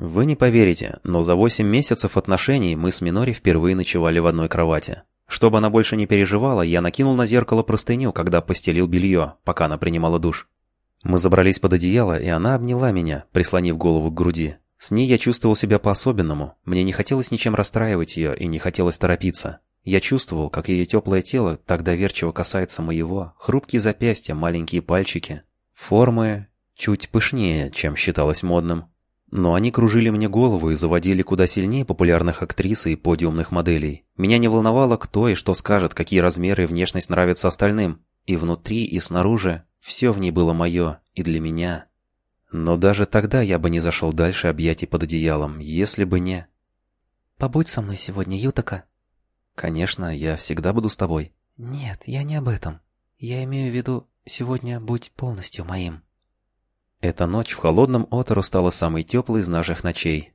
Вы не поверите, но за 8 месяцев отношений мы с Минори впервые ночевали в одной кровати. Чтобы она больше не переживала, я накинул на зеркало простыню, когда постелил белье, пока она принимала душ. Мы забрались под одеяло, и она обняла меня, прислонив голову к груди. С ней я чувствовал себя по-особенному. Мне не хотелось ничем расстраивать ее и не хотелось торопиться. Я чувствовал, как ее теплое тело так доверчиво касается моего, хрупкие запястья, маленькие пальчики. Формы чуть пышнее, чем считалось модным. Но они кружили мне голову и заводили куда сильнее популярных актрис и подиумных моделей. Меня не волновало, кто и что скажет, какие размеры и внешность нравятся остальным. И внутри, и снаружи все в ней было мое, и для меня. Но даже тогда я бы не зашел дальше объятий под одеялом, если бы не... «Побудь со мной сегодня, Ютака». «Конечно, я всегда буду с тобой». «Нет, я не об этом. Я имею в виду, сегодня будь полностью моим». Эта ночь в холодном Отору стала самой теплой из наших ночей.